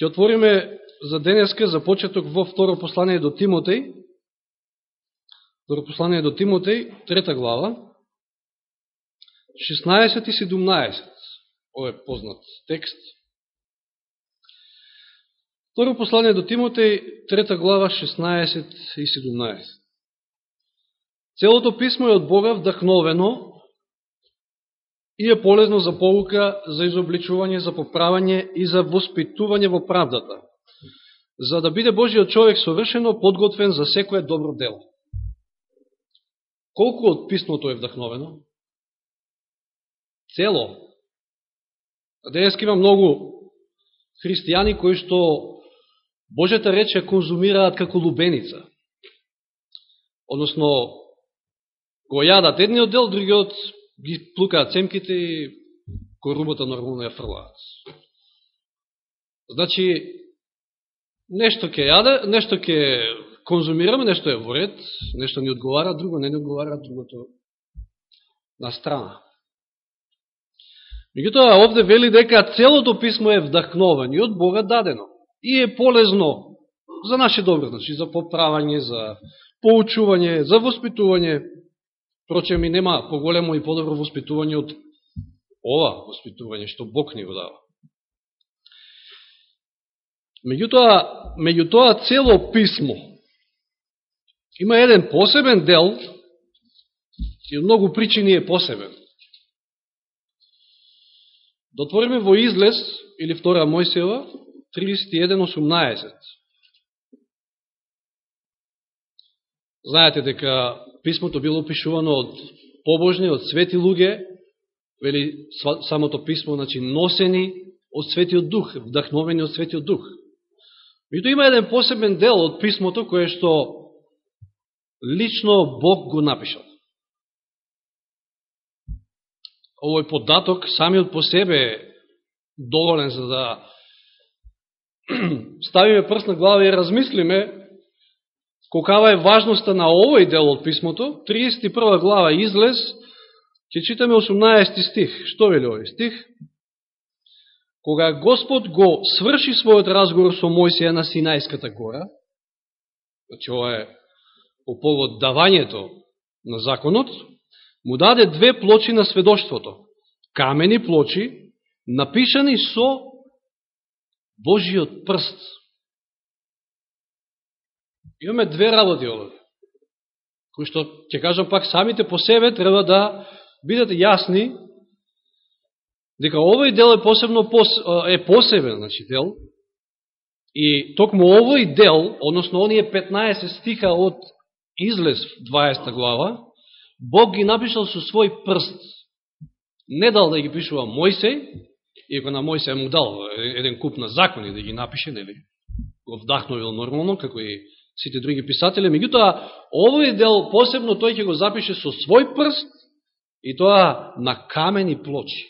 Ќе отвориме за денеска за почеток во второ послание до Тимотеј. Второ послание до Тимотеј, трета глава, 16 и 17. Ово е познат текст. Второ послание до Тимотеј, трета глава, 16 и 17. Целото писмо е од Бога вдахновено и е полезно за полука, за изобличување, за поправање и за воспитување во правдата, за да биде Божиот човек совршено подготвен за секое добро дело. Колку од писмото е вдахновено? Цело. Денес има многу христијани кои што Божета рече конзумираат како лубеница. Односно, го јадат едниот дел, другиот ги плукаат цемките и корумата нормално ја фрлаат. Значи, нешто ќе јаде, нешто ќе конзумираме, нешто е во ред, нешто ни одговара, друго не ни одговара, другото на страна. Меѓутоа, овде вели дека целото писмо е вдахновено и од Бога дадено. И е полезно за наше добро, значи за поправање, за поучување, за воспитување, Впрочем, и нема поголемо и подобро воспитување од ова воспитување што Бог ни го дава. Меѓутоа, меѓутоа цело писмо има еден посебен дел и од многу причини е посебен. Дотвориме во излез, или втора Мојсева, 31.18. Знаете дека писмото било опишувано од побожни, од свети луѓе, вели самото писмо, значи носени од светиот дух, вдахновени од светиот дух. Мито има еден посебен дел од писмото кое што лично Бог го напишал. Овој податок самиот по себе е доволен за да ставиме прст на глава и размислиме колкава е важноста на овој дел од писмото, 31 глава излез, ќе читаме 18 стих. Што вели овој стих? Кога Господ го сврши својот разговор со Мојсија на Синајската гора, значи ова е по повод давањето на законот, му даде две плочи на сведоштвото. Камени плочи, напишани со Божиот прст. Имаме две работи овде, кои што, ќе кажам пак, самите по себе треба да бидат јасни дека овој дел е посебно е посебен, значи дел, и токму овој дел, односно оние 15 стиха од излез 20 глава, Бог ги напишал со свој прст. Не дал да ги пишува Мојсей, иако на Мојсей му дал еден куп на закони да ги напише, нели, го вдахновил нормално, како и сите други писатели, меѓутоа, овој дел посебно тој ќе го запише со свој прст и тоа на камени плочи.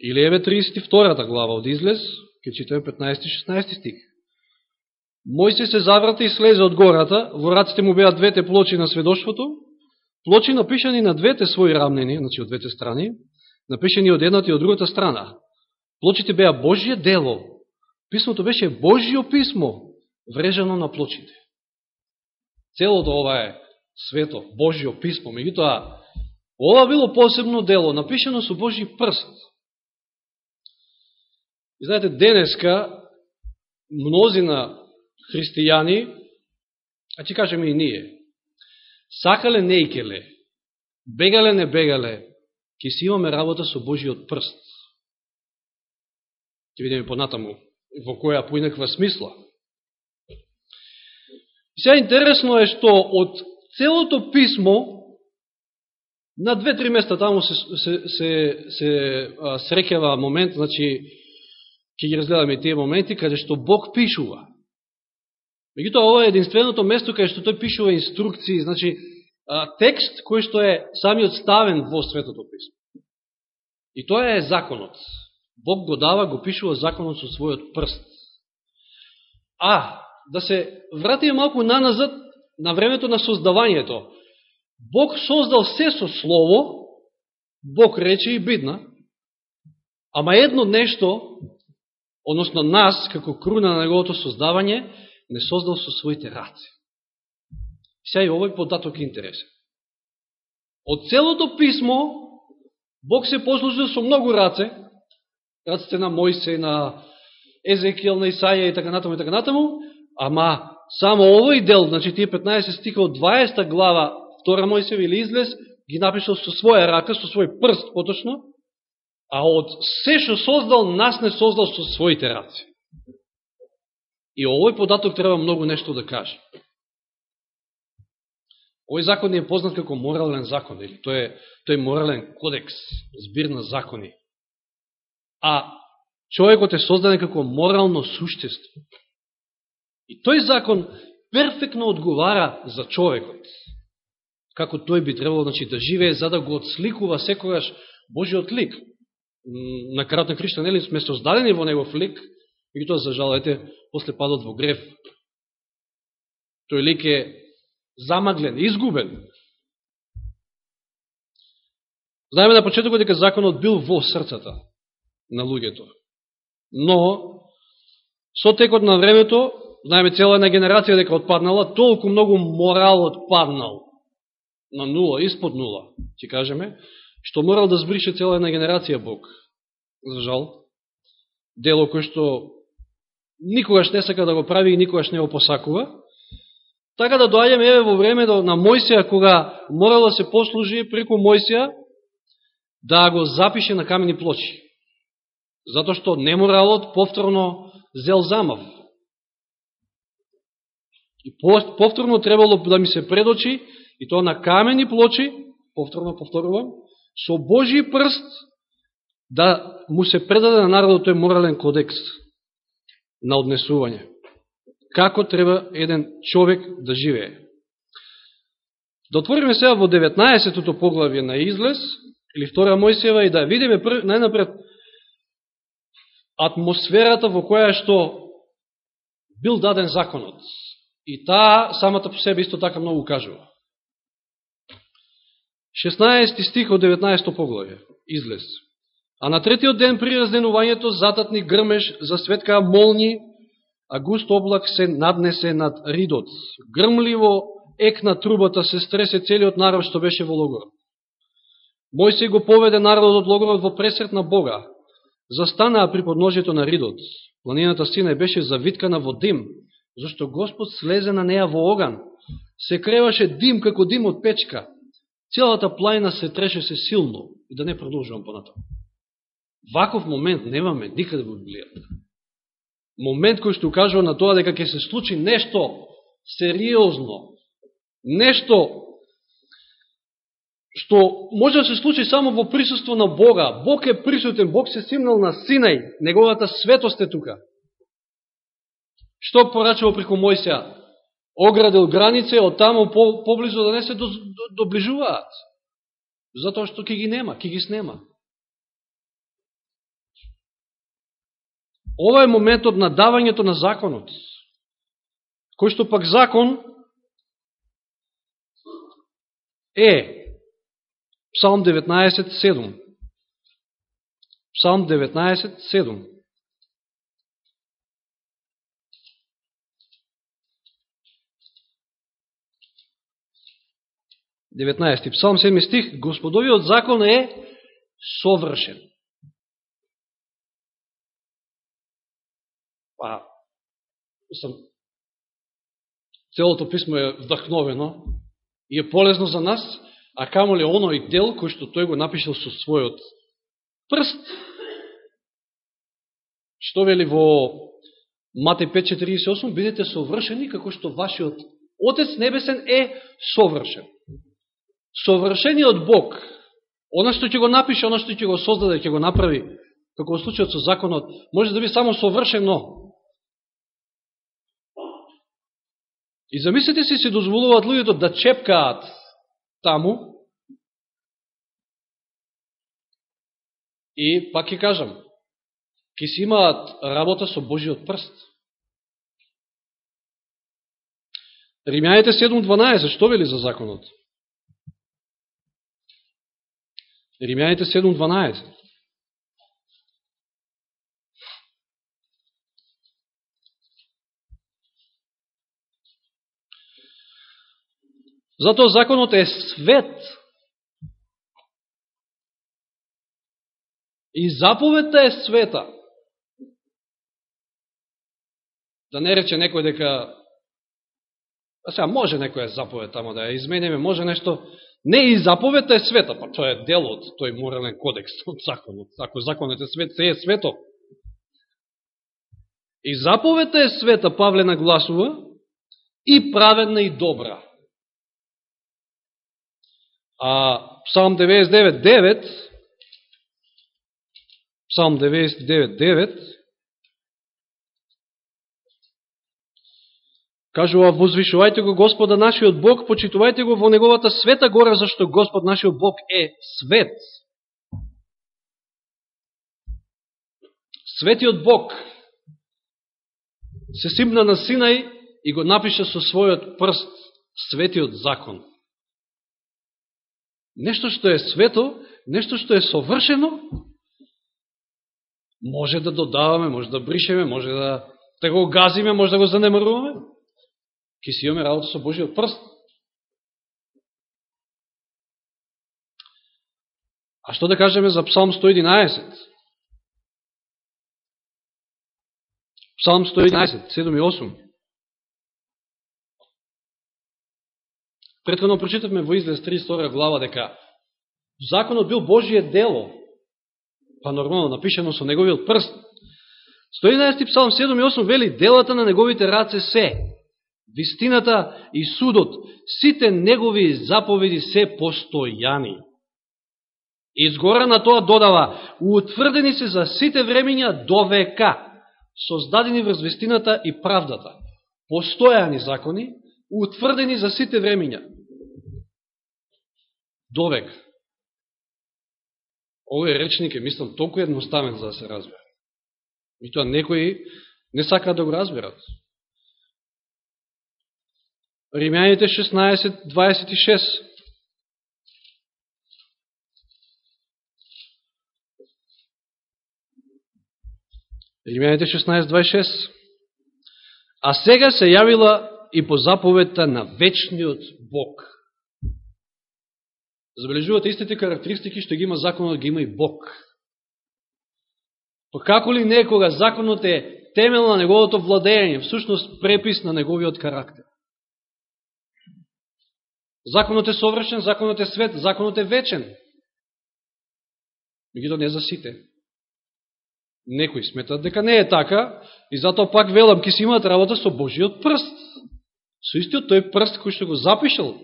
Или еве 32 глава од излез, ќе читаме 15-16 стих. Мојсе се заврата и слезе од гората, во раците му беа двете плочи на сведоштвото, плочи напишани на двете своји рамнени, значи од двете страни, напишани од едната и од другата страна. Плочите беа Божие дело, Писмото беше Божио писмо, врежано на плочите. Целото ова е свето, Божио писмо. Меѓутоа, ова било посебно дело, напишено со Божи прст. И знаете, денеска мнозина христијани, а ќе кажеме и ние, сакале не икеле, бегале не бегале, ќе си имаме работа со Божиот прст. Ќе видиме понатаму во која поинаква смисла. Се сега интересно е што од целото писмо на две-три места таму се, се, се, се срекева момент, значи ќе ги разгледаме тие моменти каде што Бог пишува. Меѓутоа, ова е единственото место каде што тој пишува инструкции, значи текст кој што е самиот ставен во Светото писмо. И тоа е законот. Бог го дава, го пишува законот со својот прст. А, да се вратиме малку наназад на времето на создавањето. Бог создал се со Слово, Бог рече и бидна, Ама едно нешто, односно нас, како круна на неговото создавање, не создал со своите раци. Сега и овој податок е интересен. Од целото писмо, Бог се послужил со многу раце, раците на Мојсе, на Езекијал, на Исаја и така натаму и така натаму, ама само овој дел, значи тие 15 стиха од 20 глава, втора Мојсев или излез, ги напишал со своја рака, со свој прст поточно, а од се што создал, нас не создал со своите раци. И овој податок треба многу нешто да каже. Овој закон не е познат како морален закон, или тој е, тој е морален кодекс, збир на закони. А човекот е создаден како морално суштество. И тој закон перфектно одговара за човекот. Како тој би требало значи, да живее, за да го отсликува секогаш Божиот лик. На крат на Христа, нели, сме создадени во негов лик, и тоа, за жал, ете, после падот во греф, тој лик е замаглен, изгубен. Знаеме на почетокот дека законот бил во срцата на луѓето. Но, со текот на времето, знаеме цела една генерација дека отпаднала, толку многу морал отпаднал на нула, испод нула, ќе кажеме, што морал да збрише цела една генерација Бог. За жал, дело кој што никогаш не сака да го прави и никогаш не го посакува. Така да доаѓаме еве во времето на Мојсија, кога морало да се послужи преку Мојсија да го запише на камени плочи. Зато што неморалот повторно зел замав. И повторно требало да ми се предочи, и тоа на камени плочи, повторно повторувам, со Божи прст да му се предаде на народот тој морален кодекс на однесување. Како треба еден човек да живее. Да отвориме сега во 19-тото поглавје на Излез, или втора Мојсева, и да видиме најнапред атмосферата во која што бил даден законот. И таа самата по себе исто така многу кажува. 16 стих од 19 поглавје, излез. А на третиот ден при разденувањето зататни грмеш за светка молни, а густ облак се наднесе над ридот. Грмливо екна трубата се стресе целиот народ што беше во логорот. Мојсей го поведе народот од логорот во пресрет на Бога, застанаа при подножјето на Ридот. Планината Сина беше завиткана во дим, зашто Господ слезе на неја во оган. Се креваше дим како дим од печка. Целата плајна се трешеше силно. И да не продолжувам понатаму. Ваков момент немаме никаде во Библијата. Момент кој што укажува на тоа дека ќе се случи нешто сериозно, нешто што може да се случи само во присуство на Бога. Бог е присутен, Бог се симнал на Синај, неговата светост е тука. Што порачува преку Мојсија? Оградил границе, од таму поблизо да не се доближуваат. Затоа што ки ги нема, ки ги снема. Ова е моментот на давањето на законот. Кој што пак закон е Псалм 19.7. Псалм 19.7. Деветнаести псалм, седми стих, Господовиот закон е совршен. Па, мислам, целото писмо е вдахновено и е полезно за нас, а камо ли оној дел кој што тој го напишал со својот прст. Што вели во Матеј 5.48, бидете совршени како што вашиот Отец Небесен е совршен. Совршениот Бог, она што ќе го напише, она што ќе го создаде, ќе го направи, како во случајот со законот, може да би само совршено. И замислите си, се дозволуваат луѓето да чепкаат таму. И пак ќе кажам, ќе си имаат работа со Божиот прст. Римјаните 7.12, што вели за законот? Римјаните 7.12. Затоа законот е свет. И заповедта е света. Да не рече некој дека А сега може некоја заповед тамо да ја измениме, може нешто. Не и заповедта е света, па тоа е дел од тој морален кодекс од законот. Ако законот е свет, се е свето. И заповедта е света, Павле нагласува, и праведна и добра. А Псалм 99.9 Псалм 99.9 Кажува, возвишувајте го Господа нашиот Бог, почитувајте го во неговата света гора, зашто Господ нашиот Бог е свет. Светиот Бог се симна на Синај и го напиша со својот прст светиот закон. Нешто што е свето, нешто што е совршено, може да додаваме, може да бришеме, може да, да го газиме, може да го занемаруваме Ке си имаме работа со Божиот прст. А што да кажеме за Псалм 111? Псалм 111, 7 и 8. Претходно прочитавме во излез 32 глава дека законот бил Божие дело, па нормално напишено со неговиот прст. 111 псалм 7 и 8 вели, делата на неговите раце се, вистината и судот, сите негови заповеди се постојани. Изгора на тоа додава, утврдени се за сите времења до века, создадени врз вистината и правдата. Постојани закони, утврдени за сите времења. Довек. Овој речник е, мислам, толку едноставен за да се разбере. И тоа некои не сакаат да го разберат. Римјаните 16.26. Римјаните 16.26. А сега се јавила и по заповедта на вечниот Бог. Забележувате истите карактеристики што ги има законот, ги има и Бог. Па како ли некога законот е темел на неговото владење, всушност препис на неговиот карактер. Законот е совршен, законот е свет, законот е вечен. Мегуто не за сите. Некои сметат дека не е така, и затоа пак велам, ки си имаат работа со Божиот прст. Со истиот тој прст кој што го запишал,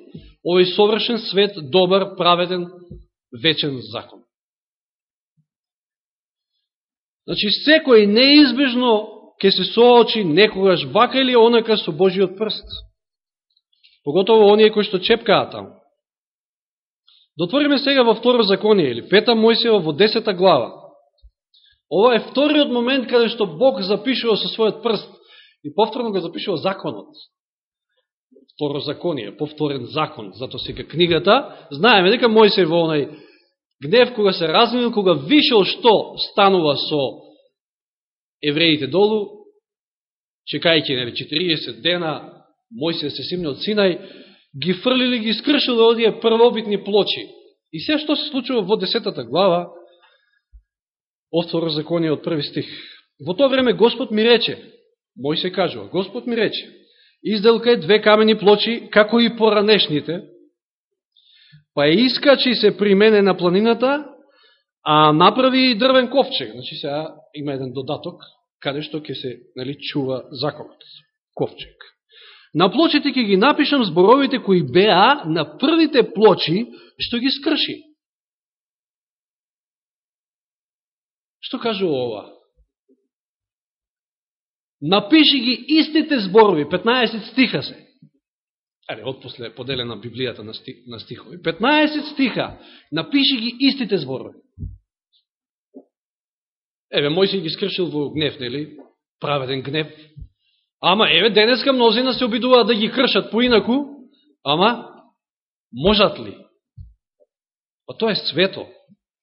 овој совршен свет, добар, праведен, вечен закон. Значи, секој неизбежно ќе се соочи некогаш вака или онака со Божиот прст. Поготово оние кои што чепкаат таму. Дотвориме сега во второ законие, или пета Мојсева во десета глава. Ова е вториот момент каде што Бог запишува со својот прст и повторно го запишува законот второзаконие, повторен закон, зато сега книгата, знаеме дека Мојсей во онај гнев кога се разминил, кога вишел што станува со евреите долу, чекајќи нели 40 дена Мојсей се симне од Синај, ги фрлили, ги скршили одие првобитни плочи. И се што се случува во десетата глава, од второзаконие од први стих. Во тоа време Господ ми рече, Мојсе кажува, Господ ми рече, изделка е две камени плочи, како и поранешните, па е искачи се при мене на планината, а направи и дрвен ковчег. Значи сега има еден додаток, каде што ќе се нали, чува законот. Ковчег. На плочите ќе ги напишам зборовите кои беа на првите плочи што ги скрши. Што кажува ова? Напиши ги истите зборови, 15 стиха се. Аре, отпосле поделена Библијата на, стих, на стихови. 15 стиха. Напиши ги истите зборови. Еве, мој си ги скршил во гнев, нели? Праведен гнев. Ама, еве, денеска мнозина се обидуваат да ги кршат поинаку, ама, можат ли? Па тоа е свето.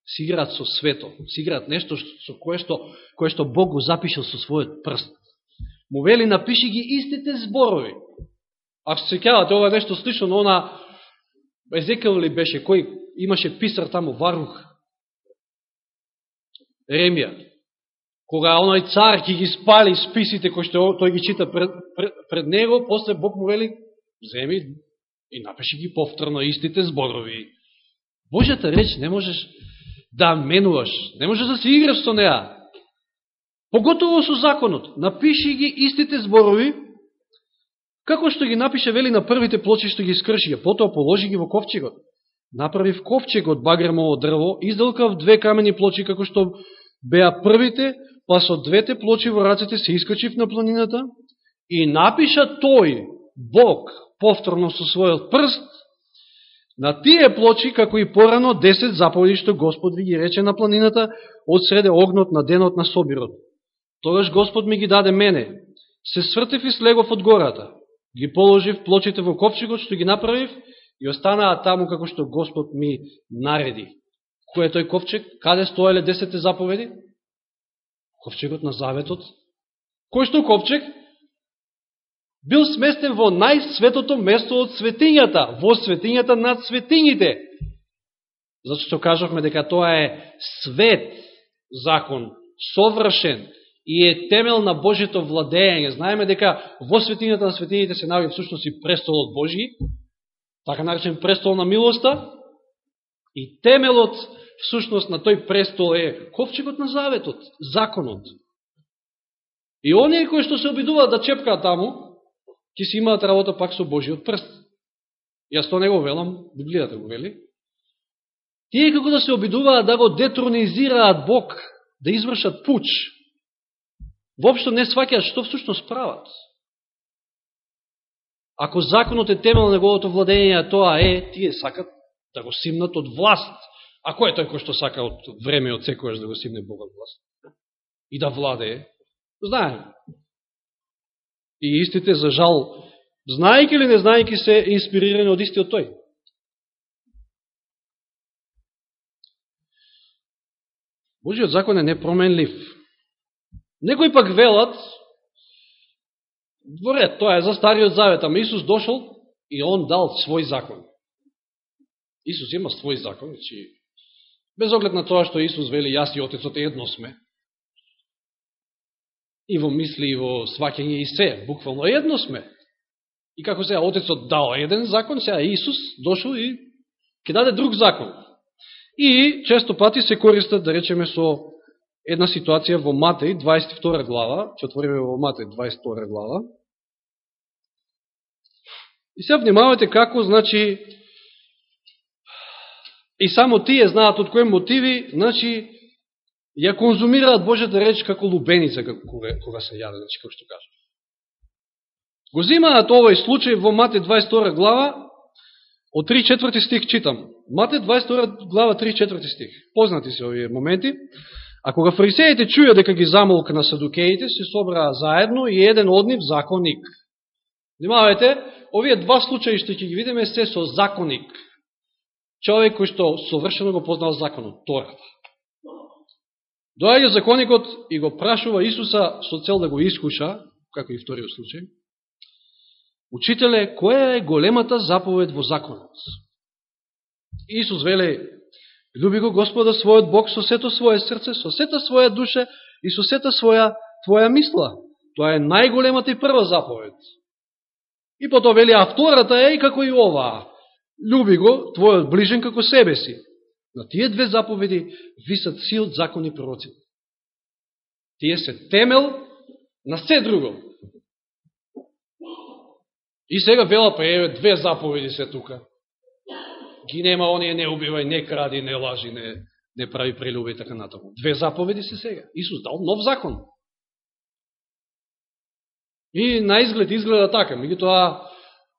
Си играат со свето. Си играат нешто со кое што, кое што Бог го запишал со својот прст. Му вели, напиши ги истите зборови. Ако се кјавате, ова е нешто слично на она Езекел ли беше, кој имаше писар таму, Варух, Ремија, кога оној цар ќе ги спали списите кои што тој ги чита пред, пред, пред него, после Бог му вели, земи и напиши ги повторно истите зборови. Божјата реч не можеш да менуваш, не можеш да се играш со неа. Поготово со законот. Напиши ги истите зборови, како што ги напише, вели, на првите плочи што ги скрши, а потоа положи ги во ковчегот. Направив ковчег од багремово дрво, изделкав две камени плочи, како што беа првите, па со двете плочи во рацете се искачив на планината и напиша тој, Бог, повторно со својот прст, на тие плочи, како и порано, 10 заповеди што Господ ви ги рече на планината, од среде огнот на денот на собирот. Тогаш Господ ми ги даде мене. Се свртев и слегов од гората. Ги положив плочите во ковчегот, што ги направив, и останаа таму како што Господ ми нареди. Кој е тој ковчег? Каде стоеле десете заповеди? Ковчегот на заветот. Кој што ковчег? Бил сместен во најсветото место од светињата, во светињата над светињите. Зато што кажавме дека тоа е свет закон, совршен и е темел на Божето владење. Знаеме дека во светињата на светињите се наоѓа всушност и престолот Божи, така наречен престол на милоста, и темелот всушност на тој престол е ковчегот на заветот, законот. И оние кои што се обидуваат да чепкаат таму, ќе си имаат работа пак со Божиот прст. Јас тоа не го велам, Библијата го вели. Тие како да се обидуваат да го детронизираат Бог, да извршат пуч, воопшто не сваќаат што всушност прават. Ако законот е темел на неговото владење, тоа е, тие сакат да го симнат од власт, А кој е тој кој што сака од време од секојаш да го симне Богот власт? И да владее? Знаем. И истите, за жал, знаеки или не знаеки се инспирирани од истиот тој. Божиот закон е непроменлив. Некои пак велат, во ред, тоа е за Стариот Завет, ама Исус дошол и Он дал свој закон. Исус има свој закон, че Без оглед на тоа што Исус вели, јас и Отецот едно сме. И во мисли, и во свакење, и се, буквално едно сме. И како сега Отецот дал еден закон, сега Исус дошол и ќе даде друг закон. И често пати се користат, да речеме, со една ситуација во Матеј, 22 глава, ќе отвориме во Матеј, 22 глава. И се внимавате како, значи, И само тие знаат од кои мотиви, значи, ја конзумираат Божјата реч како лубеница, кога, кога се јаде, значи, како што кажа. Го зимаат овој случај во Мате 22 глава, од 3-4 стих читам. Мате 22 глава 3-4 стих. Познати се овие моменти. А кога фарисеите чуја дека ги замолкна садукеите, се собраа заедно и еден од нив законник. Внимавајте, овие два случаи што ќе ги видиме се со законник човек кој што совршено го познал законот, Тората. Доаѓа законикот и го прашува Исуса со цел да го искуша, како и вториот случај. Учителе, која е големата заповед во законот? Исус веле, люби го Господа својот Бог со сето своје срце, со сета своја душа и со сета своја твоја мисла. Тоа е најголемата и прва заповед. И потоа вели, а втората е и како и оваа. Люби го твојот ближен како себе си. На тие две заповеди висат сил закони пророци. Тие се темел на се друго. И сега вела па еве две заповеди се тука. Ги нема оние не убивај, не кради, не лажи, не, не прави прелюбе и така натаму. Две заповеди се сега. Исус дал нов закон. И на изглед изгледа така. Меѓутоа,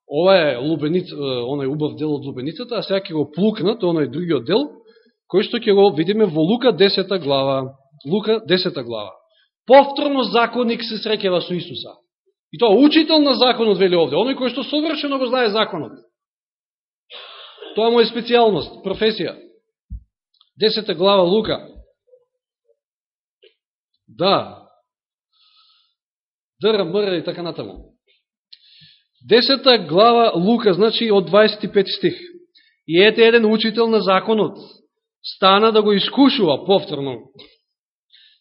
ова е лубеница, оној убав дел од лубеницата, а сега ќе го плукнат оној другиот дел, кој што ќе го видиме во Лука 10 глава. Лука 10 глава. Повторно законник се срекева со Исуса. И тоа учител на законот вели овде, оној кој што совршено го знае законот. Тоа му е специјалност, професија. 10 глава Лука. Да. Др, мр и така натаму. Десета глава Лука, значи од 25 стих. И ете еден учител на законот, стана да го искушува повторно.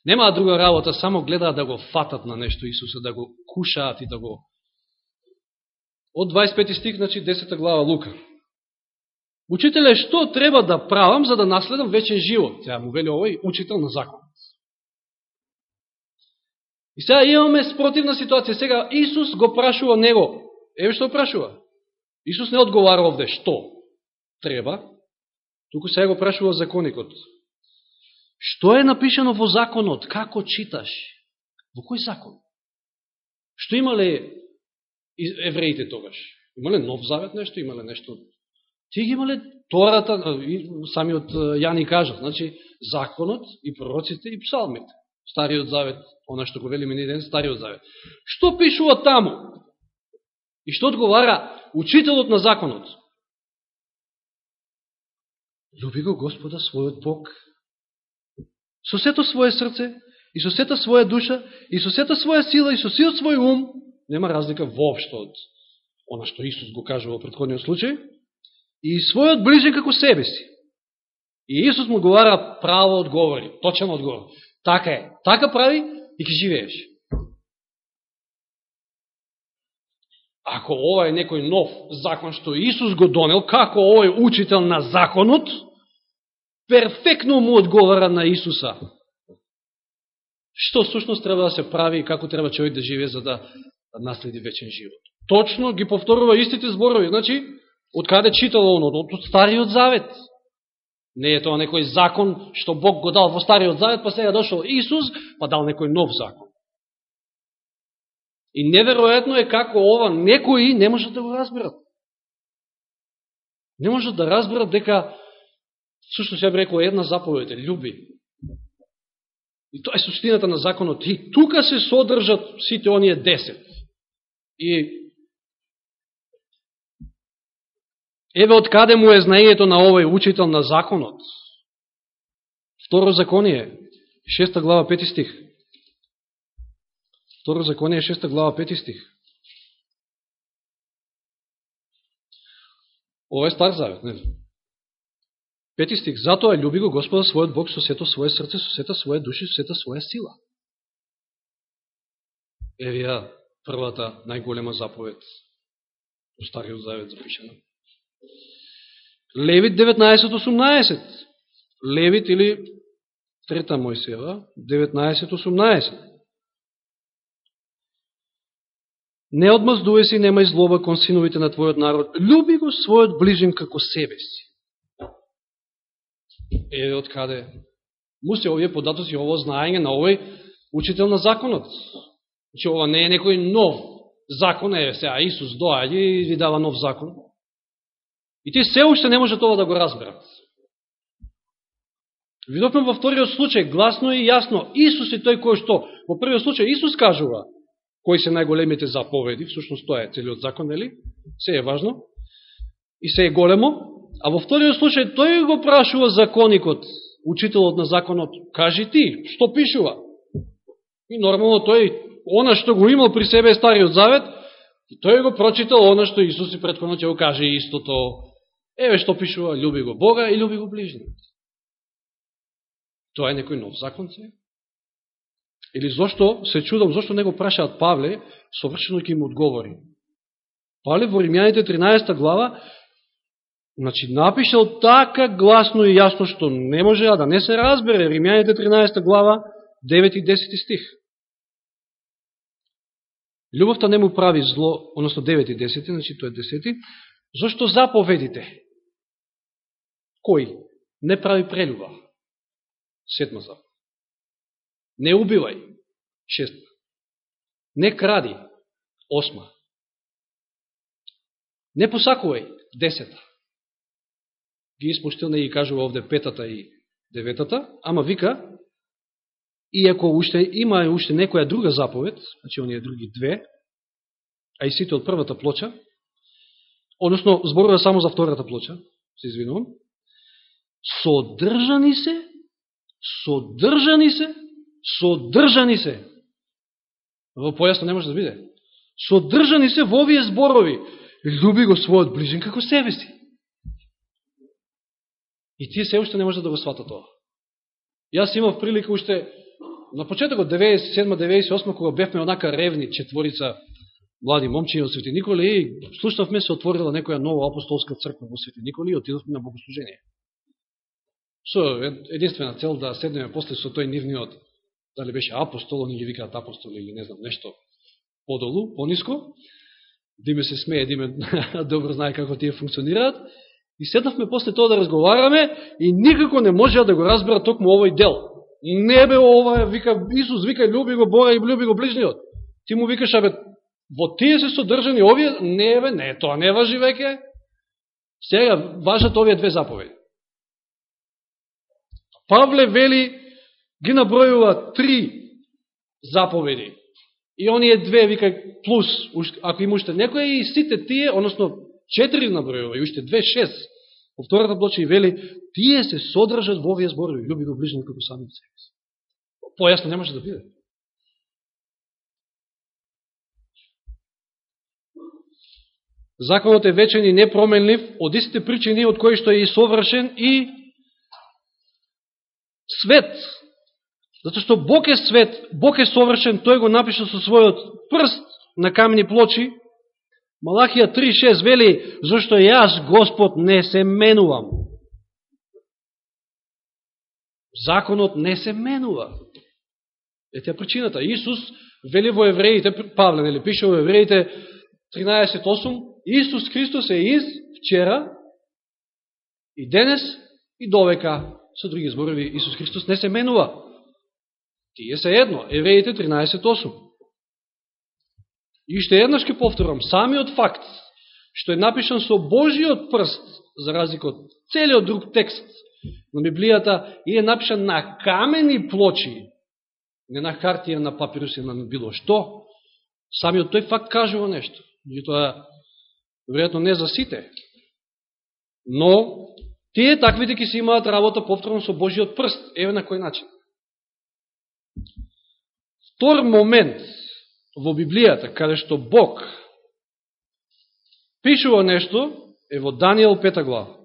Немаа друга работа, само гледаат да го фатат на нешто Исуса, да го кушаат и да го... Од 25 стих, значи 10 глава Лука. Учителе, што треба да правам за да наследам вечен живот? Сега му вели овој учител на Законот. И сега имаме спротивна ситуација. Сега Исус го прашува него. Еве што прашува. Исус не одговара овде што треба, туку сега го прашува законикот. Што е напишено во законот? Како читаш? Во кој закон? Што имале евреите тогаш? Имале нов завет нешто? Имале нешто Тие ги имале Тората, самиот Јани кажа, значи законот и пророците и псалмите. Стариот завет, она што го велиме ден, Стариот завет. Што пишува таму? И што одговара учителот на законот? Люби го Господа својот Бог со сето своје срце и со сета своја душа и со сета своја сила и со сиот свој ум, нема разлика воопшто од она што Исус го кажува во предходниот случај, и својот ближен како себе си. И Исус му говора право одговори, точен одговор. Така е. Така прави и ке живееш. Ако ова е некој нов закон што Исус го донел, како овој учител на законот, перфектно му одговара на Исуса. Што сушност треба да се прави и како треба човек да живее за да наследи вечен живот. Точно ги повторува истите зборови. Значи, Од каде читало оно? Од Стариот Завет. Не е тоа некој закон што Бог го дал во Стариот Завет, па сега дошол Исус, па дал некој нов закон. И неверојатно е како ова некои не можат да го разберат. Не можат да разберат дека, сушто се би рекол, една заповед е љуби. И тоа е суштината на законот. И тука се содржат сите оние десет. И Еве од каде му е знаењето на овој учител на законот. Второ законие, шеста глава, пети стих. Второ законие, шеста глава, пети стих. Ова е стар завет, не? Пети стих. Затоа љуби го Господа својот Бог со сето своје срце, со сета своја души, со сета своја сила. Евија првата најголема заповед во Стариот Завет запишена. Левит 19.18. Левит или Трета Мојсева 19.18. Не одмаздуе си, немај злоба кон синовите на твојот народ. Люби го својот ближен како себе си. Е, од каде? Му се овие податоци, ово знаење на овој учител на законот. Че ова не е некој нов закон, е сега Исус доаѓа и ви дава нов закон. И те се уште не можат тоа да го разберат. Видовме во вториот случај, гласно и јасно, Исус е тој кој што, во првиот случај Исус кажува кои се најголемите заповеди, всушност тоа е целиот закон, нели? Се е важно и се е големо, а во вториот случај тој го прашува законикот, учителот на законот, кажи ти, што пишува? И нормално тој, она што го имал при себе Стариот Завет, и тој го прочитал она што Исус и предходно ќе го каже истото, Еве што пишува, люби го Бога и люби го ближниот. Тоа е некој нов закон се? Или зошто, се чудам, зошто не го прашаат Павле, совршено ќе им одговори. Павле во Римјаните 13 глава, значи напишал така гласно и јасно што не може а да не се разбере. Римјаните 13 глава, 9 и 10 стих. Любовта не му прави зло, односно 9 и 10, значи тоа е 10. Зошто заповедите? Кој? Не прави прелюба. Седма заповед. Не убивај. Шестма. Не кради. Осма. Не посакувај. Десета. Ги испуштил, не ги кажува овде петата и деветата, ама вика, и ако уште има уште некоја друга заповед, значи оние други две, а и сите од првата плоча, односно зборува само за втората плоча, се извинувам, содржани се, содржани се, содржани се. Во појасно не може да биде. Содржани се во овие зборови. Люби го својот ближен како себе си. И тие се уште не може да го сватат тоа. Јас имав прилика уште на почетокот 97-98 кога бевме онака ревни четворица млади момчиња од Свети Николи и слушнавме се отворила некоја нова апостолска црква во Свети Николи и отидовме на богослужение. Со единствена цел да седнеме после со тој нивниот, дали беше апостол, они ги викаат апостол или не знам нешто подолу, пониско, Диме се смее, Диме добро знае како тие функционираат, и седнавме после тоа да разговараме и никако не можеа да го разберат токму овој дел. Не бе ова, вика, Исус вика, люби го Бога и люби го ближниот. Ти му викаш, абе, во тие се содржани овие, не бе, не, тоа не важи веќе. Сега, важат овие две заповеди. Павле вели, ги набројува три заповеди. И оние две, вика, плюс, ако има уште некој, и сите тие, односно, четири набројува, и уште две, шест, Во втората плоча и вели, тие се содржат во овие зборови, люби го ближни како сами себе си. Појасно не да биде. Законот е вечен и непроменлив од истите причини од кои што е и совршен и свет. затоа што Бог е свет, Бог е совршен, тој го напиша со својот прст на камени плочи, Малахија 3.6 вели, зашто јас, Господ, не се менувам. Законот не се менува. Ете причината. Исус вели во евреите, Павле, нели, пише во евреите 13.8, Исус Христос е из вчера и денес и довека. Со други зборови, Исус Христос не се менува. Тие се едно. Евреите 13.8. И ще еднаш ке повторам, самиот факт, што е напишан со Божиот прст, за разлика од целиот друг текст на Библијата, и е напишан на камени плочи, не на хартија, на папирус и на било што, самиот тој факт кажува нешто. И тоа, веројатно, не за сите. Но, тие таквите ќе си имаат работа повторно со Божиот прст. Еве на кој начин. Втор момент, во Библијата, каде што Бог пишува нешто, е во Данијел пета глава.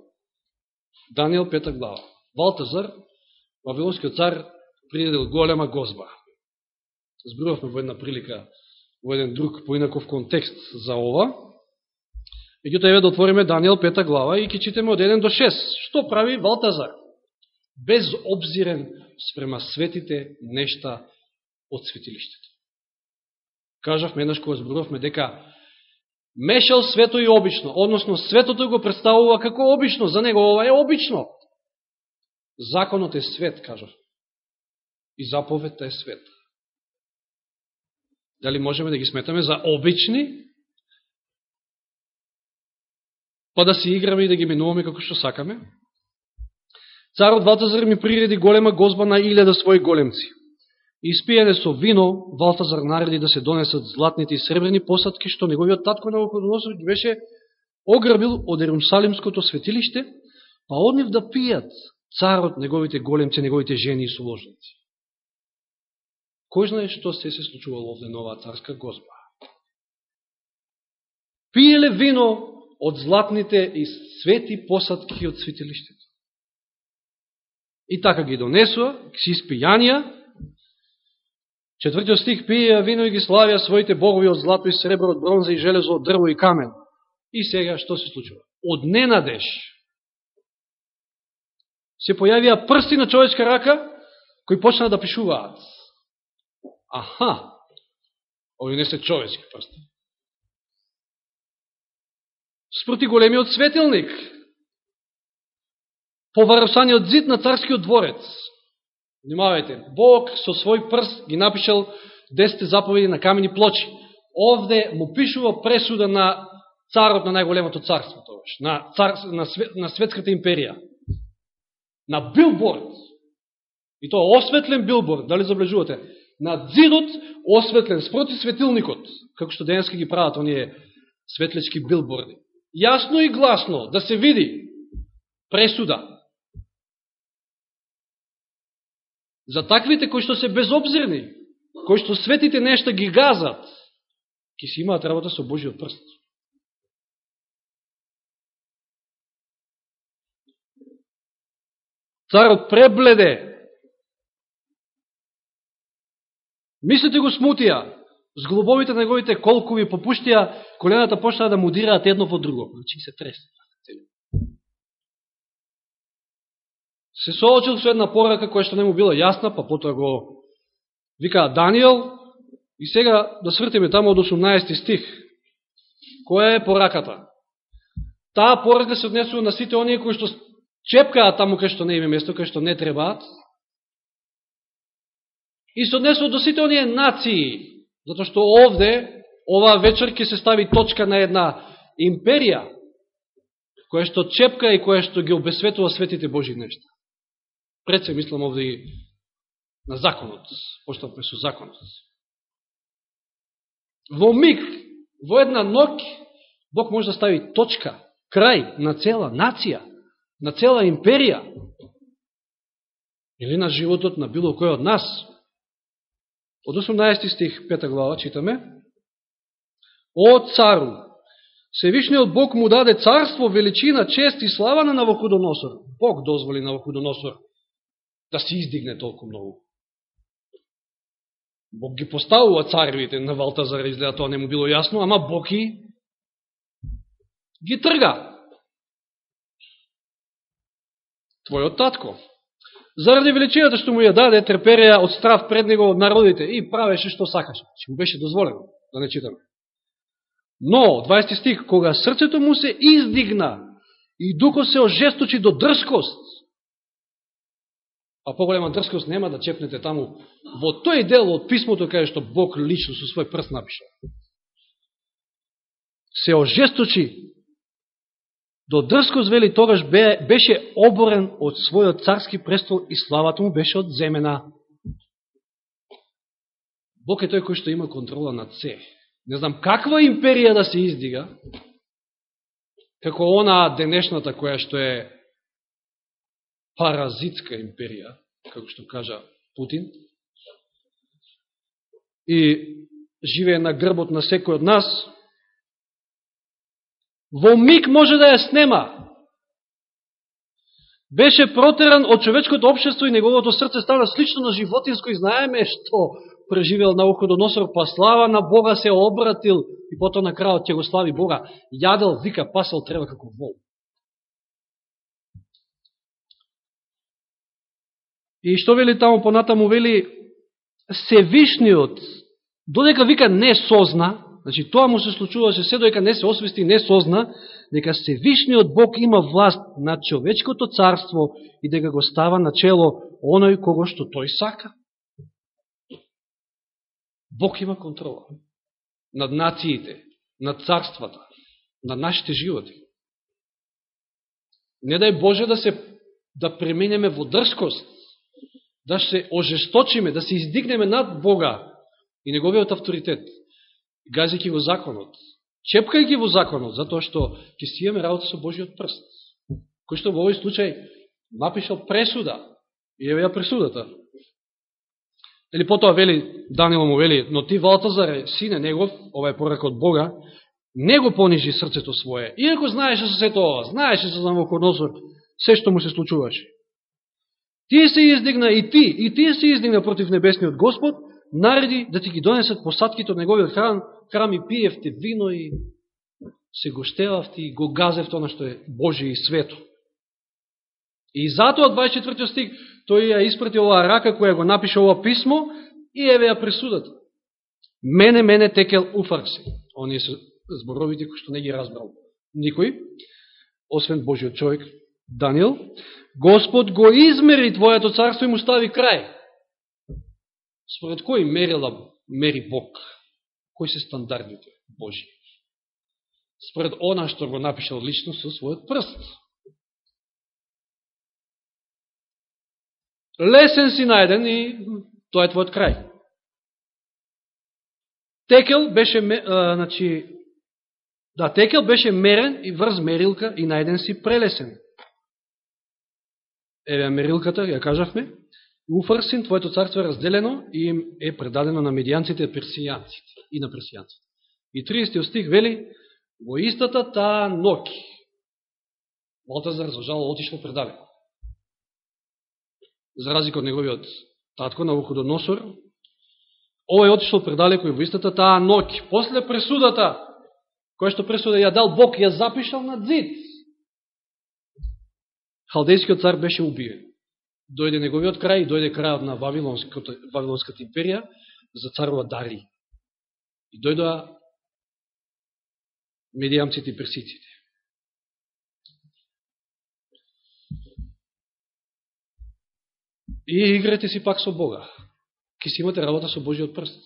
Данијел пета глава. Валтазар, Вавилонскиот цар, приедел голема гозба. Збрувавме во една прилика, во еден друг поинаков контекст за ова. Меѓутоа, еве да отвориме Данијел пета глава и ќе читаме од 1 до 6. Што прави Валтазар? Безобзирен спрема светите нешта од светилиштето Кажав еднаш кога зборувавме дека мешал свето и обично, односно светото го представува како обично, за него ова е обично. Законот е свет, кажав. И заповедта е свет. Дали можеме да ги сметаме за обични, па да се играме и да ги менуваме како што сакаме? Царот Валтазар ми приреди голема гозба на илјада своји големци. Испијане со вино, Валтазар нареди да се донесат златните и сребрени посадки, што неговиот татко на Вуходоносор ги беше ограбил од Ерусалимското светилиште, па од нив да пијат царот, неговите големци, неговите жени и соложници. Кој знае што се се случувало овде нова царска гозба? Пиеле вино од златните и свети посадки од светилиштето. И така ги донесува, си испијанија, Четвртиот стих пија вино и ги славија своите богови од злато и сребро, од бронза и железо, од дрво и камен. И сега што се случува? Од ненадеж се појавија прсти на човечка рака кои почнаа да пишуваат. Аха, овие не се човечки прсти. Спроти големиот светилник, поваросаниот зид на царскиот дворец, Внимавајте, Бог со свој прст ги напишал 10 заповеди на камени плочи. Овде му пишува пресуда на царот на најголемото царство, тогаш, на, цар, на, свет, на светската империја. На билборд. И тоа осветлен билборд, дали заблежувате? На дзидот осветлен, спроти светилникот, како што денеска ги прават оние светлечки билборди. Јасно и гласно да се види пресуда За таквите кои што се безобзирни, кои што светите нешта ги газат, ќе си имаат работа со Божиот прст. Царот пребледе. Мислите го смутија. Зглобовите неговите колкови попуштија, колената почнаа да мудираат едно во друго. Значи се тресе. Се соочил со една порака која што не му била јасна, па потоа го вика Данијел, и сега да свртиме тамо од 18 стих. Која е пораката? Таа порака се однесува на сите оние кои што чепкаат таму кај што не име место, кај што не требаат, и се однесува до сите оние нации, затоа што овде, оваа вечер ќе се стави точка на една империја, која што чепка и која што ги обесветува светите Божи нешта. Пред се мислам овде и на законот, поштапме со законот. Во миг, во една ног, Бог може да стави точка, крај на цела нација, на цела империја, или на животот на било кој од нас. Од 18 стих, 5 глава, читаме. О цару, Севишниот Бог му даде царство, величина, чест и слава на Навуходоносор. Бог дозволи Навуходоносор да се издигне толку многу. Бог ги поставува царевите на Валтазар, изгледа тоа не му било јасно, ама Бог и ги трга. Твојот татко. Заради величината што му ја даде, трепереја од страв пред него од народите и правеше што сакаше. Че му беше дозволено, да не читаме. Но, 20 стих, кога срцето му се издигна и дуко се ожесточи до дрскост, а поголема дрскост нема да чепнете таму во тој дел од писмото кај што Бог лично со свој прст напишал. Се ожесточи до дрскост, вели, тогаш беше оборен од својот царски престол и славата му беше од земена. Бог е тој кој што има контрола над се. Не знам каква империја да се издига, како она денешната која што е паразитска империја, како што кажа Путин, и живее на грбот на секој од нас, во миг може да ја снема. Беше протеран од човечкото обшество и неговото срце стана слично на животинско и знаеме што преживел на Охудоносор, па слава на Бога се обратил и потоа на крајот ќе го слави Бога. Јадел, вика, пасел треба како вол. И што вели таму понатаму, вели Севишниот, додека вика не созна, значи тоа му се случуваше се доека не се освести, не созна, дека Севишниот Бог има власт над човечкото царство и дека го става на чело оној кого што тој сака. Бог има контрола над нациите, над царствата, над нашите животи. Не дај Боже да се да преминеме во дрскост, да се ожесточиме, да се издигнеме над Бога и Неговиот авторитет, газики го законот, чепкајќи во законот, затоа што ќе си имаме работа со Божиот прст, кој што во овој случај напишал пресуда, и еве ја пресудата. Или потоа вели, Данило му вели, но ти Валтазаре, сине негов, ова е порак од Бога, не го понижи срцето свое. Иако знаеше со сето ова, знаеше со Навоконосор, се што му се случуваше. Ти се издигна и ти, и ти се издигна против небесниот Господ, нареди да ти ги донесат посадките од неговиот храм, храм и пиевте вино и се гоштевавте и го газевте оно што е Божие и свето. И затоа 24 стих, тој ја испрати оваа рака која го напише ова писмо и еве ја пресудата. Мене, мене текел уфарси. Оние се зборовите кои што не ги разбрал никој, освен Божиот човек, Данијел, Господ го измери Твоето царство и му стави крај. Според кој мерила мери Бог? Кои се стандардите Божи? Според она што го напишал лично со својот прст. Лесен си најден и тоа е твојот крај. Текел беше, а, значи, да, Текел беше мерен и врз мерилка и најден си прелесен. Еве мерилката, ја кажавме, Уфарсин, твоето царство е разделено и им е предадено на медијанците и персијанците и на персијанците. И 30 стих вели, во истата таа ноки, Балтазар за жало, отишел предалеко. за разлика од неговиот татко на Вуходоносор, овој отишол предалеко и во истата таа ноќ, после пресудата, која што пресуда ја дал Бог, ја запишал на дзид. Халдејскиот цар беше убиен. Дојде неговиот крај дојде крајот на Вавилонската империја за царува Дари. И дојдоа медијамците и персиците. И играте си пак со Бога. Ке си имате работа со Божиот прст.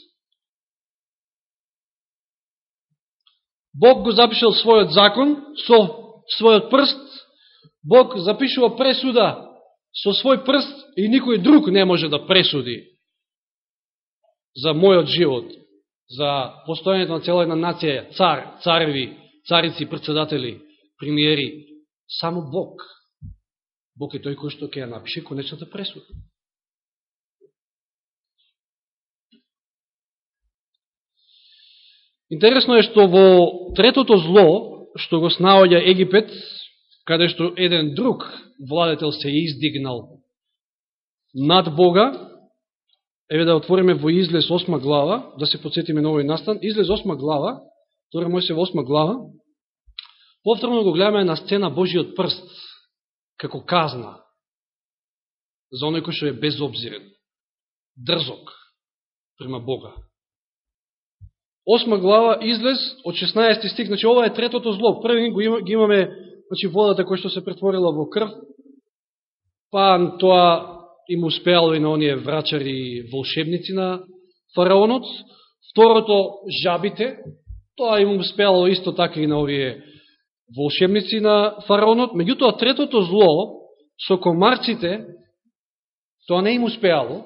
Бог го запишал својот закон со својот прст. Бог запишува пресуда со свој прст и никој друг не може да пресуди за мојот живот, за постојањето на цела една нација, цар, цареви, царици, председатели, премиери, само Бог. Бог е тој кој што ќе ја напише конечната пресуда. Интересно е што во третото зло, што го снаоѓа Египет, каде што еден друг владетел се издигнал над Бога, еве да отвориме во Излез 8 глава, да се подсетиме на овој настан, Излез 8 глава, Втора се во 8 глава, повторно го гледаме на сцена Божиот прст, како казна за оној кој што е безобзирен, дрзок према Бога. Осма глава излез од 16 стих, значи ова е третото зло. Први го ги имаме значи, водата која што се претворила во крв, па тоа им успеало и на оние врачари волшебници на фараонот. Второто, жабите, тоа им успеало исто така и на овие волшебници на фараонот. Меѓутоа, третото зло, со комарците, тоа не им успеало.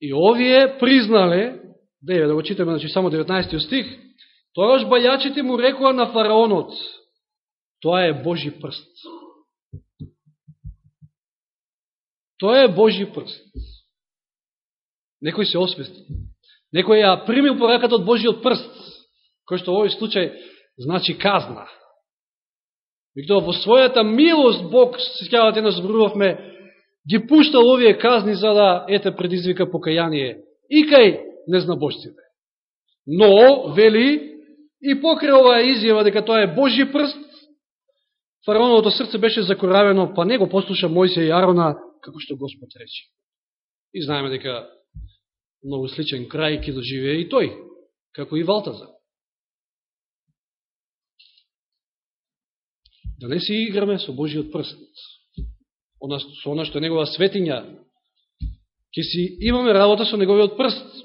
И овие признале, да, да го читаме, значи, само 19 стих, тогаш бајачите му рекоа на фараонот, тоа е Божи прст. Тоа е Божи прст. Некој се освести. Некој ја примил пораката од Божиот прст, кој што во овој случај значи казна. Виктова, во својата милост Бог, се скјавате, нас зборувавме, ги пуштал овие казни за да ете предизвика покаяние и кај незнабожците. Но, вели, и покрај оваа изјава дека тоа е Божи прст, фараоновото срце беше закоравено, па не го послуша Мојсија и Арона, како што Господ рече. И знаеме дека многу сличен крај ќе доживее и тој, како и Валтаза. Да не си играме со Божиот прст, со она што е негова светиња, ќе си имаме работа со неговиот прст.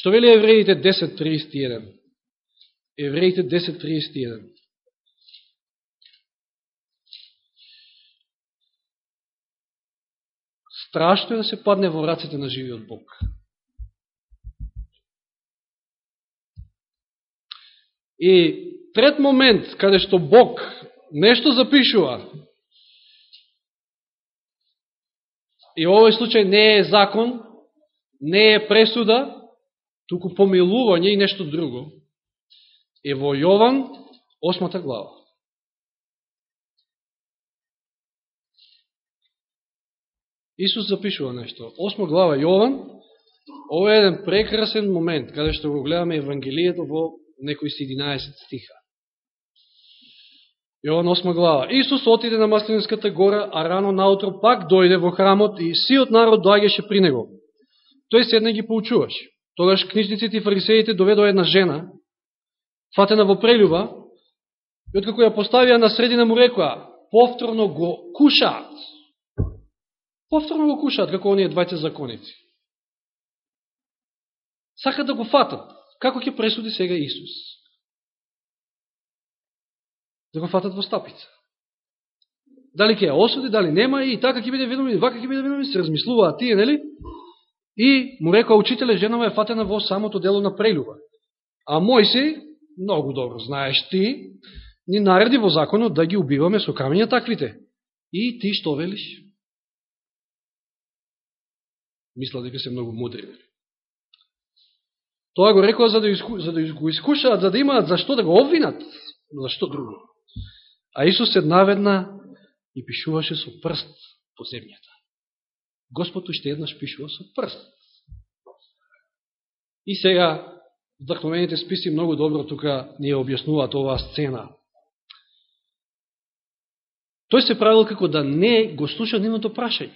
Што вели Евреите 10.31? Евреите 10.31. Страшно е да се падне во раците на живиот Бог. И трет момент, каде што Бог нешто запишува, и овој случај не е закон, не е пресуда, туку помилување и нешто друго, е во Јован, осмата глава. Исус запишува нешто. Осма глава Јован, ова е еден прекрасен момент, каде што го гледаме Евангелието во некои 11 стиха. Јован 8 глава. Исус отиде на Маслинската гора, а рано наутро пак дојде во храмот и сиот народ доаѓаше при него. Тој седне ги поучуваше. Тогаш книжниците и фарисеите доведоа една жена, фатена во прелюба, и откако ја поставија на средина му рекоа, повторно го кушаат повторно го кушаат како оние двајце законици. Сакат да го фатат. Како ќе пресуди сега Исус? Да го фатат во стапица. Дали ќе ја осуди, дали нема и така ќе биде виновен, вака ќе биде виновен, се размислуваат тие, нели? И му рекоа учителе, женава е фатена во самото дело на прелюба. А Мојси, многу добро знаеш ти, ни нареди во законот да ги убиваме со камења таквите. И ти што велиш? Мислат дека се многу мудри. Тоа го рекоа за да, иску, за да го искушаат, за да имаат зашто да го обвинат, зашто друго. А Исус наведна и пишуваше со прст по земјата. Господ уште еднаш пишува со прст. И сега, вдъхновените списи многу добро тука ни објаснуваат оваа сцена. Тој се правил како да не го слуша нивното прашање.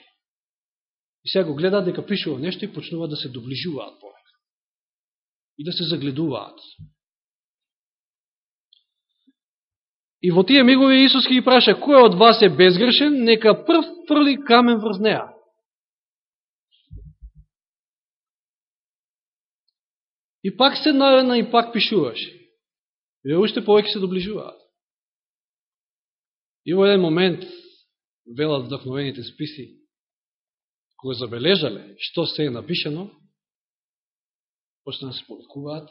И сега го гледаат дека пишува нешто и почнуваат да се доближуваат повека. И да се загледуваат. И во тие мигови Исус ги праша, кој од вас е безгрешен, нека прв фрли камен врз неа. И пак се навена и пак пишуваш. И уште повеќе се доближуваат. И во еден момент, велат вдохновените списи, кога забележале што се е напишано, почна да се повикуваат,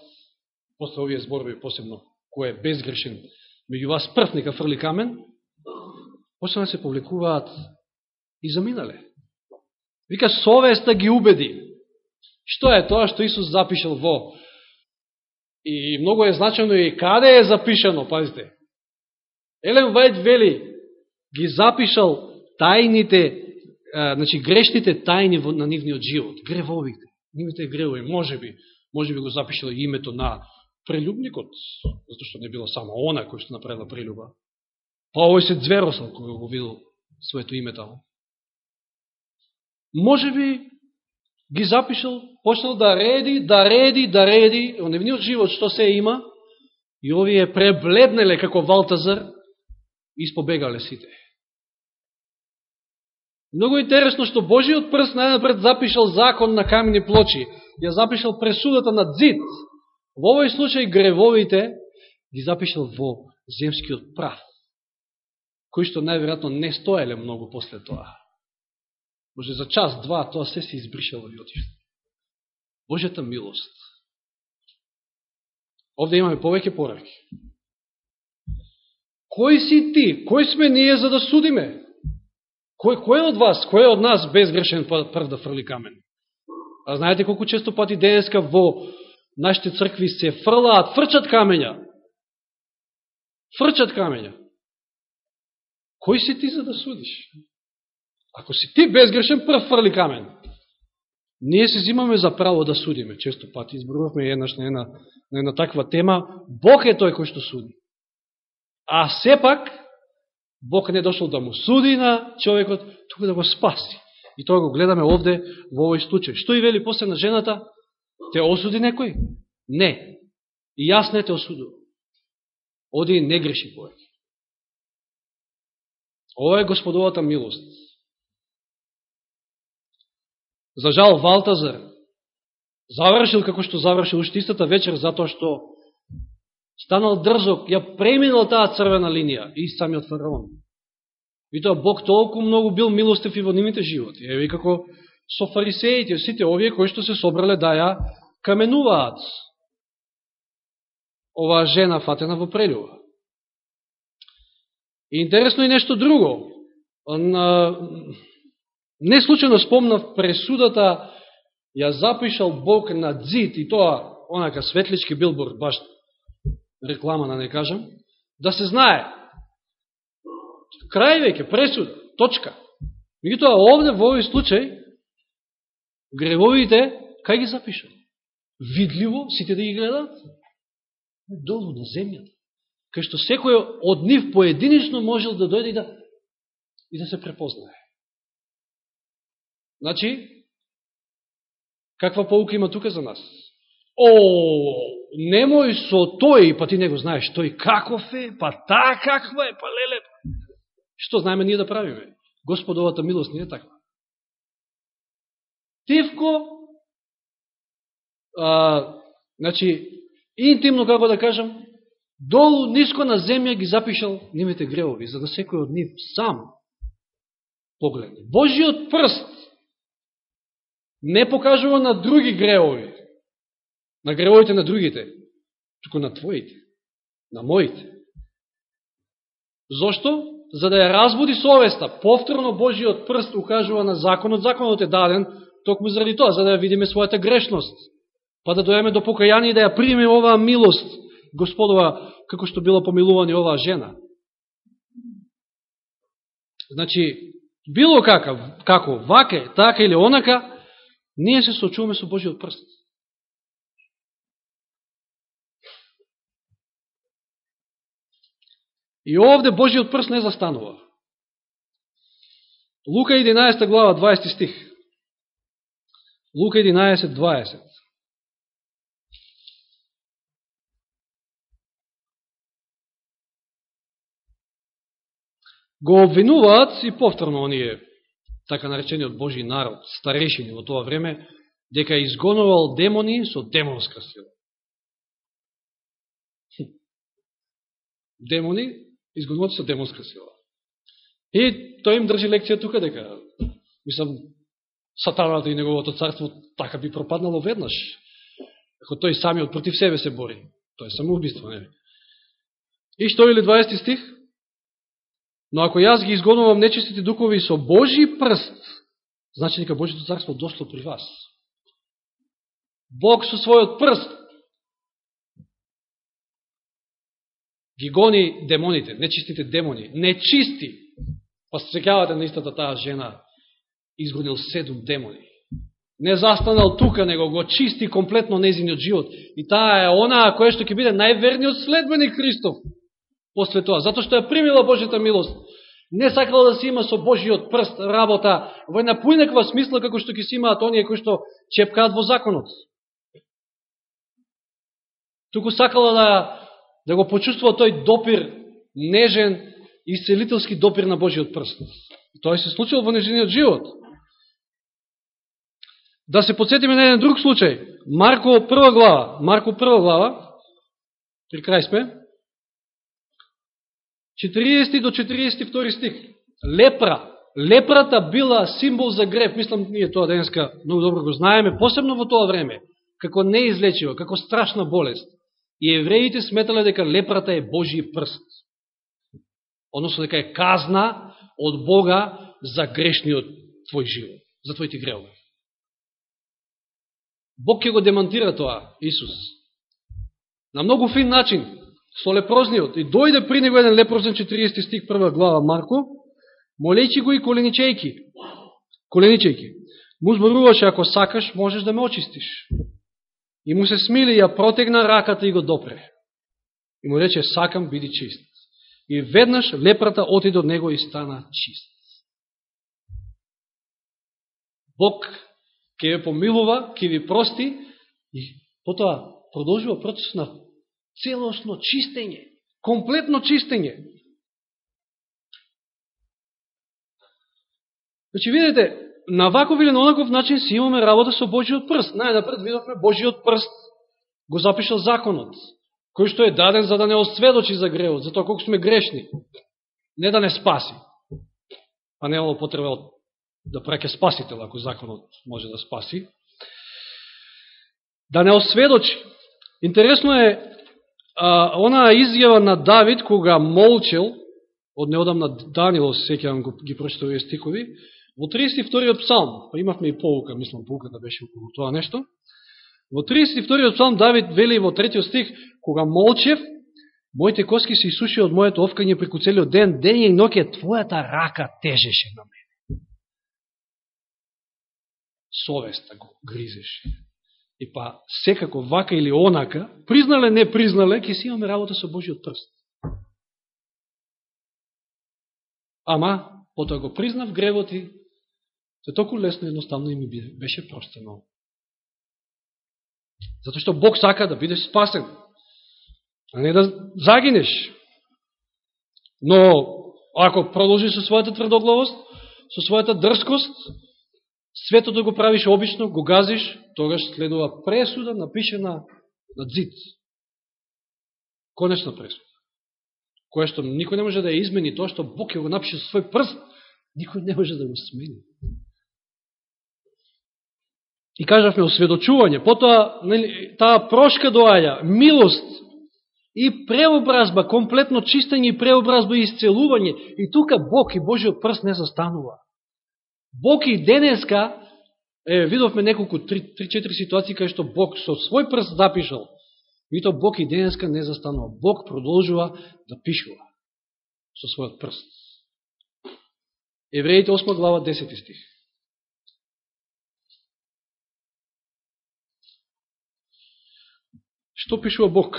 после овие зборови посебно, кој е безгрешен, меѓу вас прв нека фрли камен, почна да се повлекуваат и заминале. Вика, совеста ги убеди. Што е тоа што Исус запишал во? И многу е значено и каде е запишано, пазите. Елен Вајд вели, ги запишал тајните, а, значи грешните тајни на нивниот живот, гревовите, нивните гревови, може би, може би го запишал и името на прелюбникот, затоа што не било само она кој што направила прелюба, па овој се зверосал кој го видел своето име таму. Може би ги запишал, почнал да реди, да реди, да реди, во нивниот живот што се има, и овие пребледнеле како Валтазар, испобегале сите. Многу интересно што Божиот прст најнапред запишал закон на камени плочи, ја запишал пресудата на дзид, Во овој случај гревовите ги запишал во земскиот прав, кои што најверојатно не стоеле многу после тоа. Може за час, два, тоа се се избришало и отишло. Божјата милост. Овде имаме повеќе пораки. Кој си ти? Кој сме ние за да судиме? Кој, кој од вас, кој од нас безгрешен па прв да фрли камен? А знаете колку често пати денеска во нашите цркви се фрлаат, фрчат камења. Фрчат камења. Кој си ти за да судиш? Ако си ти безгрешен, прв фрли камен. Ние се зимаме за право да судиме. Често пати изборувавме еднаш на една, на една таква тема. Бог е тој кој што суди. А сепак, Бог не дошол да му суди на човекот, туку да го спаси. И тоа го гледаме овде во овој случај. Што и вели после на жената? Те осуди некој? Не. И јас не те осудувам. Оди не греши повеќе. Ова е господовата милост. За жал Валтазар завршил како што завршил уште истата вечер затоа што станал дрзок, ја преминал таа црвена линија и самиот фараон. И тоа Бог толку многу бил милостив и во нивните животи. Еве како со фарисеите, сите овие кои што се собрале да ја каменуваат оваа жена фатена во прелюва. И интересно и нешто друго. Не случайно спомнав пресудата ја запишал Бог на дзид и тоа, онака светлички билборд, баш реклама да не кажам, да се знае. Крај веќе, пресуд, точка. Меѓутоа, овде во овој случај, гревовите, кај ги запишат? Видливо, сите да ги гледаат? Долу на земјата. Кај што секој од нив поединично можел да дојде и да, и да се препознае. Значи, каква поука има тука за нас? О, немој со тој, па ти не го знаеш тој каков е, па та каква е, па леле. Па. Што знаеме ние да правиме? Господовата милост не е таква. Тивко, а, значи, интимно, како да кажам, долу, ниско на земја ги запишал нивите гревови, за да секој од нив сам погледне. Божиот прст не покажува на други гревови, на гревовите на другите, туку на твоите, на моите. Зошто? За да ја разбуди совеста. Повторно Божиот прст укажува на законот. Законот е даден токму заради тоа, за да ја видиме својата грешност па да доеме до покаяние и да ја примеме оваа милост, Господова, како што било помилувани оваа жена. Значи, било какав, како, ваке, така или онака, ние се сочуваме со Божиот прст. И овде Божиот прст не застанува. Лука 11 глава 20 стих. Лука 11, 20. Го обвинуваат и повторно оние така наречениот Божи народ, старешини во тоа време, дека изгонувал демони со демонска сила. Демони изгонуват со демонска сила. И тој им држи лекција тука дека, мислам, сатаната и неговото царство така би пропаднало веднаш. Ако тој самиот против себе се бори. Тоа е самоубиство, не И што или 20 стих? Но ако јас ги изгонувам нечистите духови со Божи прст, значи дека Божито царство дошло при вас. Бог со својот прст ги гони демоните, нечистите демони, нечисти. Па се на истата таа жена, изгонил седум демони. Не застанал тука, него го чисти комплетно незиниот живот. И таа е она која што ќе биде најверниот следбеник Христов после тоа, затоа што ја примила Божјата милост. Не сакала да се има со Божиот прст работа во една поинаква смисла како што ќе се имаат оние кои што чепкаат во законот. Туку сакала да, да го почувствува тој допир, нежен и исцелителски допир на Божиот прст. Тоа се случило во нежениот живот. Да се подсетиме на еден друг случај. Марко прва глава. Марко прва глава. При крај сме. 40 до 42 стих. Лепра. Лепрата била символ за греф. Мислам, ние тоа денеска многу добро го знаеме, посебно во тоа време, како неизлечиво, како страшна болест. И евреите сметале дека лепрата е Божи прст. Односно дека е казна од Бога за грешниот твој живот, за твоите греови. Бог ќе го демонтира тоа, Исус. На многу фин начин со лепрозниот. И дојде при него еден лепрозен 40 стих прва глава Марко, молејќи го и коленичејки. Коленичејки. Му зборуваше, ако сакаш, можеш да ме очистиш. И му се смили, ја протегна раката и го допре. И му рече, сакам, биди чист. И веднаш лепрата оти до него и стана чист. Бог ќе ве помилува, ќе ви прости и потоа продолжува процес на целосно чистење, комплетно чистење. Значи, видите, на ваков или на онаков начин си имаме работа со Божиот прст. Најнапред видовме Божиот прст го запишал законот, кој што е даден за да не осведочи за гревот, за тоа колко сме грешни, не да не спаси. Па а немало потреба да преке спасител, ако законот може да спаси. Да не осведочи. Интересно е а, она изјава на Давид, кога молчел, од неодамна Данило, секјам ги прочитав стикови, во 32-иот псалм, па имавме и полука, мислам, полуката беше околу тоа нешто, во 32-иот псалм Давид вели во третиот стих, кога молчев, моите коски се исуши од моето овкање преку целиот ден, ден и ноќе твојата рака тежеше на мене. Совеста го гризеше. И па, секако, вака или онака, признале, не признале, ќе си имаме работа со Божиот прст. Ама, потоа го признав гревот и се толку лесно едноставно и ми беше простено. Зато што Бог сака да бидеш спасен, а не да загинеш. Но, ако продолжиш со својата тврдоглавост, со својата дрскост, светото да го правиш обично, го газиш, тогаш следува пресуда напишена на дзид. Конечна пресуда. Која што никој не може да ја измени тоа што Бог ја го напише со свој прст, никој не може да го смени. И кажавме осведочување, потоа таа прошка доаја, милост и преобразба, комплетно чистење и преобразба и исцелување. И тука Бог и Божиот прст не застанува. Бог и денеска, е, видовме неколку, 3-4 ситуации кај што Бог со свој прст запишал, и то Бог и денеска не застанува. Бог продолжува да пишува со својот прст. Евреите 8 глава 10 стих. Што пишува Бог?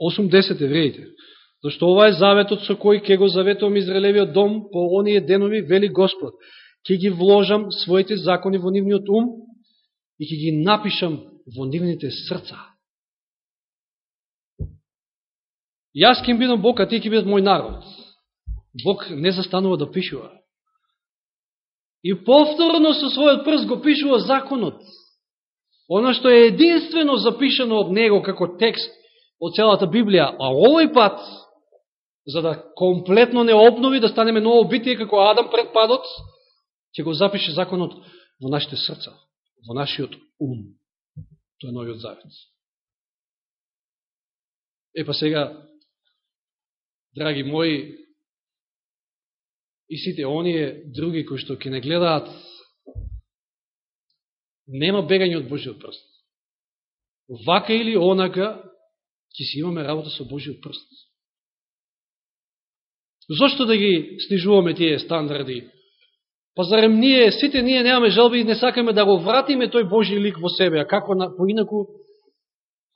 8.10 евреите. Зашто ова е заветот со кој ке го заветувам Израелевиот дом по оние денови, вели Господ. Ке ги вложам своите закони во нивниот ум и ке ги напишам во нивните срца. Јас ке бидам Бог, а ти ке бидат мој народ. Бог не застанува да пишува. И повторно со својот прст го пишува законот. Оно што е единствено запишано од него како текст од целата Библија, а овој пат, за да комплетно не обнови, да станеме ново битие како Адам пред падот, ќе го запише законот во нашите срца, во нашиот ум. Тоа е новиот завет. Е па сега, драги мои, и сите оние други кои што ќе не гледаат нема бегање од Божиот прст. Вака или онака, ќе си имаме работа со Божиот прст. Зошто да ги снижуваме тие стандарди? Па зарем ние, сите ние немаме желби и не сакаме да го вратиме тој Божи лик во себе, а како на, поинаку,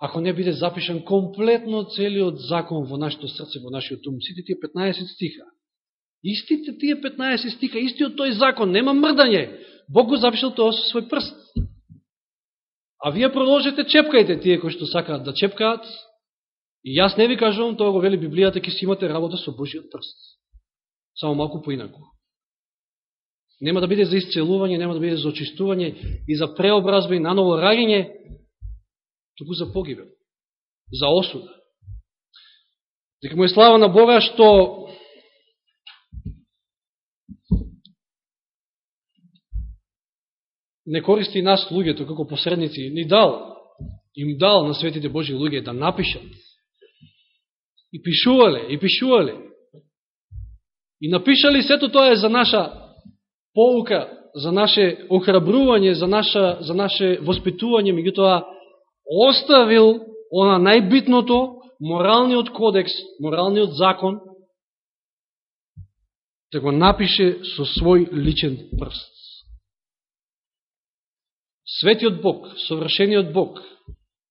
ако не биде запишан комплетно целиот закон во нашето срце, во нашиот ум, сите тие 15 стиха. Истите тие 15 стиха, истиот тој закон, нема мрдање. Бог го запишал тоа со свој прст. А вие продолжете, чепкајте тие кои што сакаат да чепкаат. И јас не ви кажувам, тоа го вели Библијата, ке си имате работа со Божиот прст. Само малку поинаку. Нема да биде за исцелување, нема да биде за очистување и за преобразба и наново раѓање, туку за погибел, за осуда. Дека му е слава на Бога што не користи нас луѓето како посредници, ни дал, им дал на светите Божи луѓе да напишат. И пишувале, и пишувале. И напишали сето тоа е за наша поука, за наше охрабрување, за, наша, за наше воспитување, меѓутоа оставил она најбитното, моралниот кодекс, моралниот закон, да го напише со свој личен прст. Светиот Бог, совршениот Бог,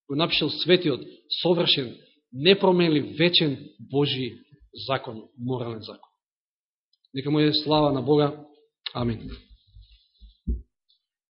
го напишал светиот, совршен, непроменлив, вечен Божи закон, морален закон. Нека му е слава на Бога. Амин.